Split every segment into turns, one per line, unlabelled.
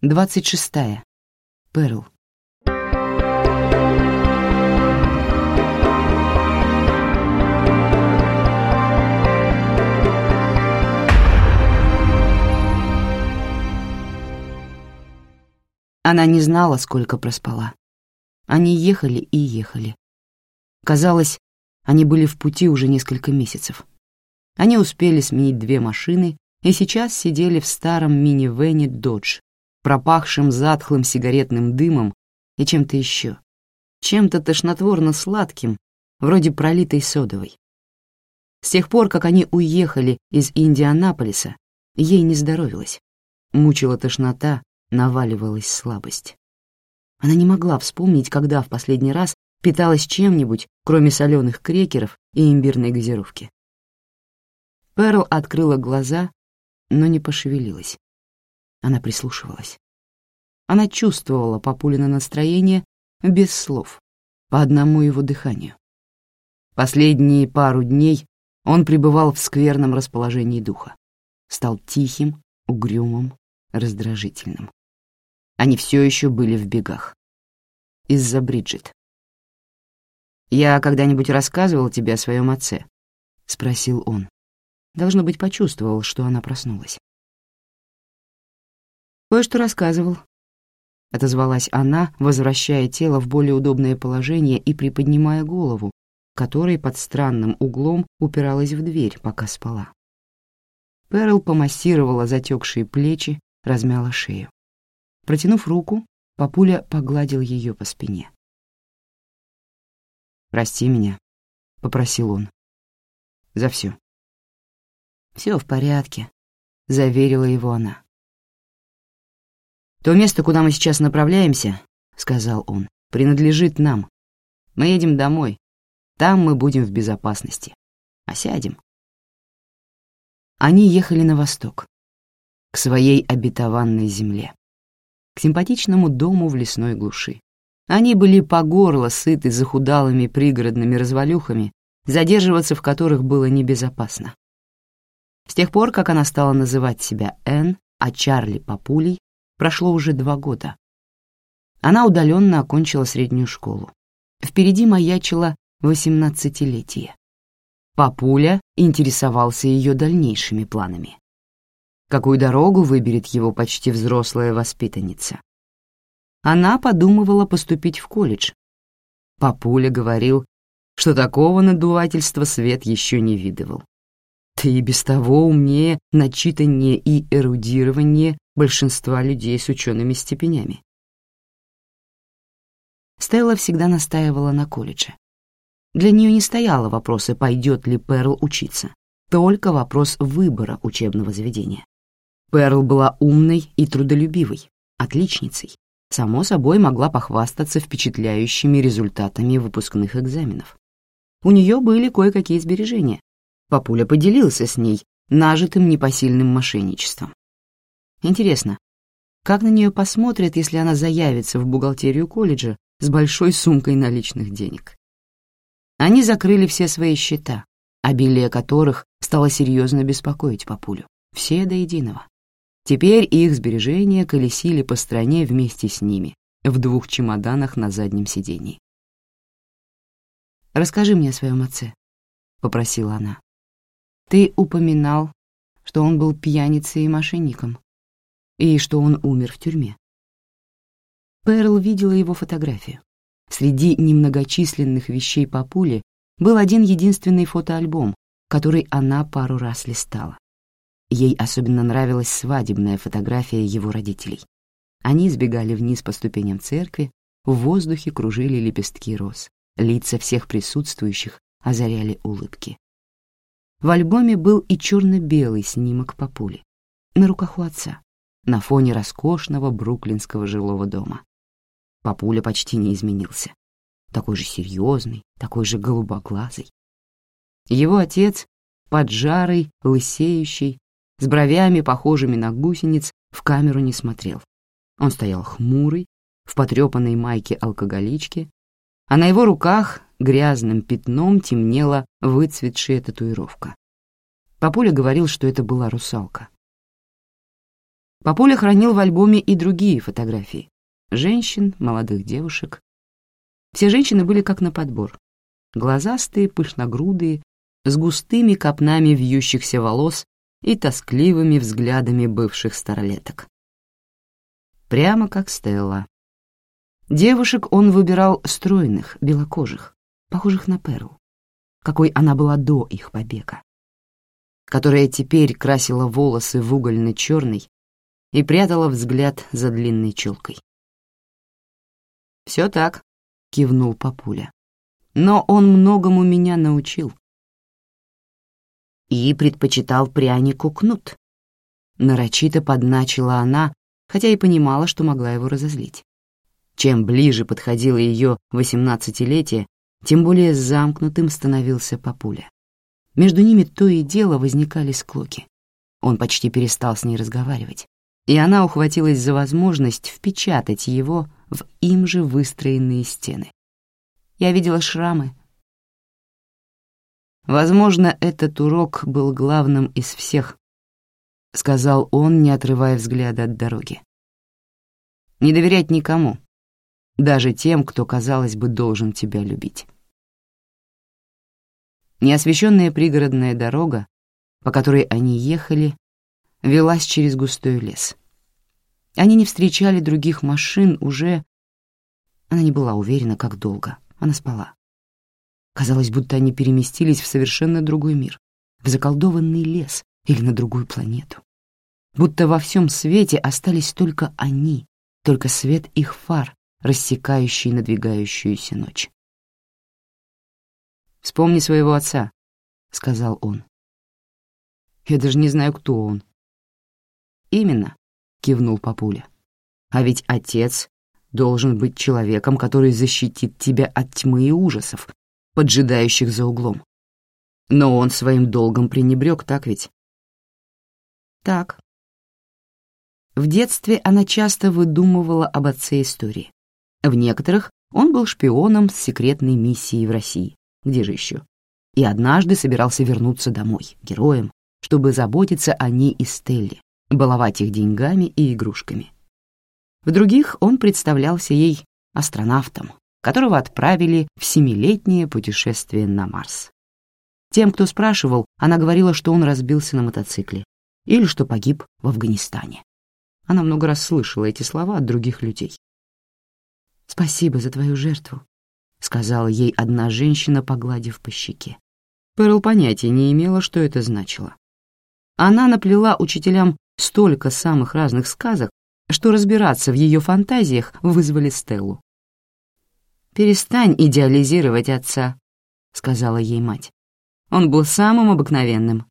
Двадцать шестая. Перл. Она не знала, сколько проспала. Они ехали и ехали. Казалось, они были в пути уже несколько месяцев. Они успели сменить две машины и сейчас сидели в старом минивэне «Додж», пропахшим затхлым сигаретным дымом и чем-то еще, чем-то тошнотворно-сладким, вроде пролитой содовой. С тех пор, как они уехали из Индианаполиса, ей не здоровилось. Мучила тошнота, наваливалась слабость. Она не могла вспомнить, когда в последний раз питалась чем-нибудь, кроме соленых крекеров и имбирной газировки. Перл открыла глаза, но не пошевелилась. Она прислушивалась. Она чувствовала Папулина настроение без слов, по одному его дыханию. Последние пару дней он пребывал в скверном расположении духа. Стал тихим, угрюмым, раздражительным. Они все еще были в бегах. Из-за Бриджит. «Я когда-нибудь рассказывал тебе о своем отце?» — спросил он. Должно быть, почувствовал, что она проснулась. «Кое-что рассказывал», — отозвалась она, возвращая тело в более удобное положение и приподнимая голову, которой под странным углом упиралась в дверь, пока спала. Перл помассировала затекшие плечи, размяла шею. Протянув руку, папуля погладил ее по спине. «Прости меня», — попросил он. «За все». «Все в порядке», — заверила его она. «То место, куда мы сейчас направляемся, — сказал он, — принадлежит нам. Мы едем домой. Там мы будем в безопасности. А сядем». Они ехали на восток, к своей обетованной земле, к симпатичному дому в лесной глуши. Они были по горло сыты захудалыми пригородными развалюхами, задерживаться в которых было небезопасно. С тех пор, как она стала называть себя Энн, а Чарли — Папулей, прошло уже два года. Она удаленно окончила среднюю школу. Впереди маячило восемнадцатилетие. Папуля интересовался ее дальнейшими планами. Какую дорогу выберет его почти взрослая воспитанница? Она подумывала поступить в колледж. Папуля говорил, что такого надувательства свет еще не видывал. Ты и без того умнее, начитаннее и эрудированнее большинства людей с учеными степенями. Стелла всегда настаивала на колледже. Для нее не стояло вопроса, пойдет ли Перл учиться, только вопрос выбора учебного заведения. Перл была умной и трудолюбивой, отличницей, само собой могла похвастаться впечатляющими результатами выпускных экзаменов. У нее были кое-какие сбережения. Папуля поделился с ней нажитым непосильным мошенничеством. Интересно, как на нее посмотрят, если она заявится в бухгалтерию колледжа с большой сумкой наличных денег? Они закрыли все свои счета, обилие которых стало серьезно беспокоить папулю. Все до единого. Теперь их сбережения колесили по стране вместе с ними, в двух чемоданах на заднем сидении. «Расскажи мне о своем отце», — попросила она. «Ты упоминал, что он был пьяницей и мошенником, и что он умер в тюрьме». Перл видела его фотографию. Среди немногочисленных вещей папули был один единственный фотоальбом, который она пару раз листала. Ей особенно нравилась свадебная фотография его родителей. Они сбегали вниз по ступеням церкви, в воздухе кружили лепестки роз, лица всех присутствующих озаряли улыбки. В альбоме был и черно-белый снимок папули, на руках у отца, на фоне роскошного бруклинского жилого дома. Папуля почти не изменился. Такой же серьезный, такой же голубоглазый. Его отец, поджарый, лысеющий, с бровями, похожими на гусениц, в камеру не смотрел. Он стоял хмурый, в потрепанной майке алкоголички, а на его руках грязным пятном темнела выцветшая татуировка. Папуля говорил, что это была русалка. Папуля хранил в альбоме и другие фотографии. Женщин, молодых девушек. Все женщины были как на подбор. Глазастые, пышногрудые, с густыми копнами вьющихся волос и тоскливыми взглядами бывших старлеток. Прямо как Стелла. Девушек он выбирал стройных, белокожих, похожих на Перл, какой она была до их побега, которая теперь красила волосы в угольно-черный и прятала взгляд за длинной челкой. «Все так», — кивнул папуля. «Но он многому меня научил и предпочитал прянику кнут. Нарочито подначила она, хотя и понимала, что могла его разозлить. Чем ближе подходило ее восемнадцатилетие, тем более замкнутым становился папуля. Между ними то и дело возникали склоки. Он почти перестал с ней разговаривать, и она ухватилась за возможность впечатать его в им же выстроенные стены. Я видела шрамы, Возможно, этот урок был главным из всех, — сказал он, не отрывая взгляда от дороги. Не доверять никому, даже тем, кто, казалось бы, должен тебя любить. Неосвещенная пригородная дорога, по которой они ехали, велась через густой лес. Они не встречали других машин уже... Она не была уверена, как долго. Она спала. Казалось, будто они переместились в совершенно другой мир, в заколдованный лес или на другую планету. Будто во всем свете остались только они, только свет их фар, рассекающий надвигающуюся ночь. «Вспомни своего отца», — сказал он. «Я даже не знаю, кто он». «Именно», — кивнул папуля. «А ведь отец должен быть человеком, который защитит тебя от тьмы и ужасов, поджидающих за углом. Но он своим долгом пренебрег, так ведь? Так. В детстве она часто выдумывала об отце истории. В некоторых он был шпионом с секретной миссией в России. Где же еще? И однажды собирался вернуться домой, героем, чтобы заботиться о ней и Стелле, баловать их деньгами и игрушками. В других он представлялся ей астронавтом, которого отправили в семилетнее путешествие на Марс. Тем, кто спрашивал, она говорила, что он разбился на мотоцикле или что погиб в Афганистане. Она много раз слышала эти слова от других людей. «Спасибо за твою жертву», — сказала ей одна женщина, погладив по щеке. Перл понятия не имела, что это значило. Она наплела учителям столько самых разных сказок, что разбираться в ее фантазиях вызвали Стеллу. «Перестань идеализировать отца», — сказала ей мать. Он был самым обыкновенным.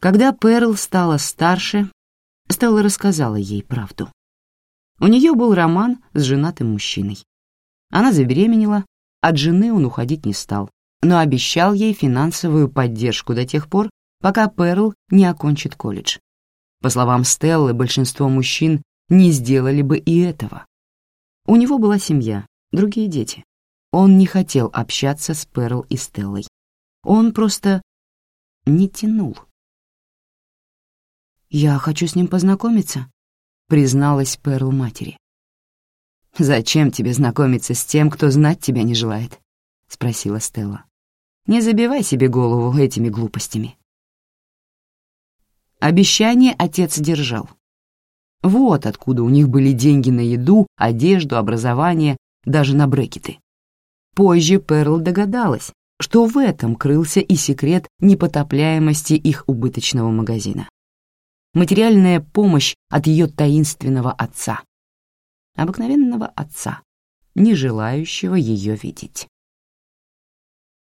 Когда Перл стала старше, Стелла рассказала ей правду. У нее был роман с женатым мужчиной. Она забеременела, от жены он уходить не стал, но обещал ей финансовую поддержку до тех пор, пока Перл не окончит колледж. По словам Стеллы, большинство мужчин не сделали бы и этого. У него была семья, другие дети. Он не хотел общаться с Перл и Стеллой. Он просто не тянул. «Я хочу с ним познакомиться», — призналась Перл матери. «Зачем тебе знакомиться с тем, кто знать тебя не желает?» — спросила Стелла. «Не забивай себе голову этими глупостями». Обещание отец держал. Вот откуда у них были деньги на еду, одежду, образование, даже на брекеты. Позже Перл догадалась, что в этом крылся и секрет непотопляемости их убыточного магазина. Материальная помощь от ее таинственного отца. Обыкновенного отца, не желающего ее видеть.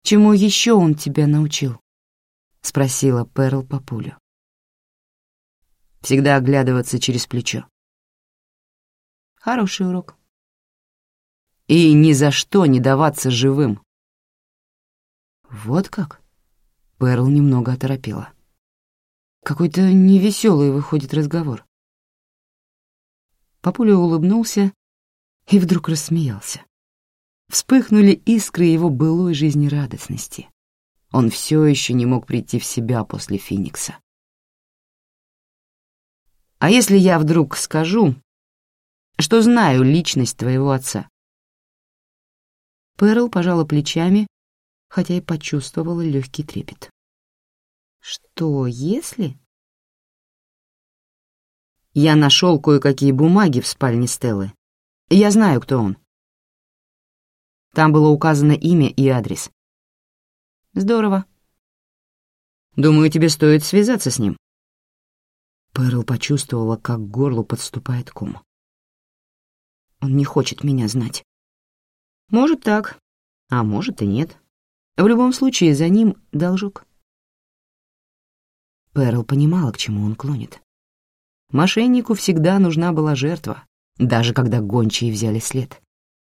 «Чему еще он тебя научил?» — спросила Перл папулю всегда оглядываться через плечо. Хороший урок. И ни за что не даваться живым. Вот как? Перл немного оторопела. Какой-то невеселый выходит разговор. Папуля улыбнулся и вдруг рассмеялся. Вспыхнули искры его былой жизнерадостности. Он все еще не мог прийти в себя после Феникса. А если я вдруг скажу, что знаю личность твоего отца?» Перл пожала плечами, хотя и почувствовала легкий трепет. «Что, если?» «Я нашел кое-какие бумаги в спальне Стеллы. Я знаю, кто он». Там было указано имя и адрес. «Здорово. Думаю, тебе стоит связаться с ним». Перл почувствовала, как к горлу подступает ком. «Он не хочет меня знать». «Может так, а может и нет. В любом случае, за ним должок». Перл понимала, к чему он клонит. Мошеннику всегда нужна была жертва, даже когда гончие взяли след.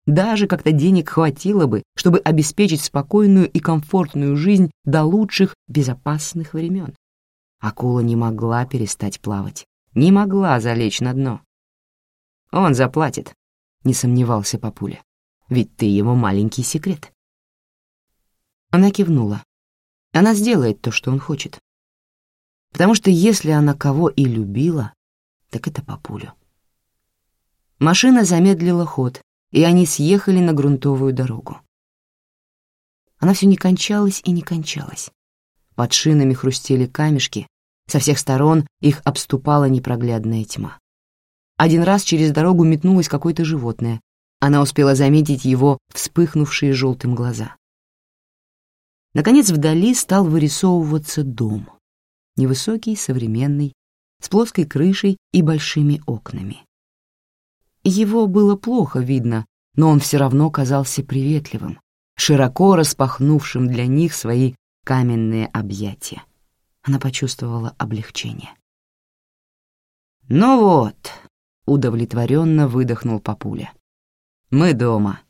Даже когда денег хватило бы, чтобы обеспечить спокойную и комфортную жизнь до лучших безопасных времен. Акула не могла перестать плавать, не могла залечь на дно. «Он заплатит», — не сомневался папуля, «ведь ты его маленький секрет». Она кивнула. Она сделает то, что он хочет. Потому что если она кого и любила, так это папулю. Машина замедлила ход, и они съехали на грунтовую дорогу. Она все не кончалась и не кончалась. Под шинами хрустели камешки, со всех сторон их обступала непроглядная тьма. Один раз через дорогу метнулось какое-то животное. Она успела заметить его вспыхнувшие желтым глаза. Наконец вдали стал вырисовываться дом. Невысокий, современный, с плоской крышей и большими окнами. Его было плохо видно, но он все равно казался приветливым, широко распахнувшим для них свои каменные объятия. Она почувствовала облегчение. «Ну вот», — удовлетворенно выдохнул папуля. «Мы дома».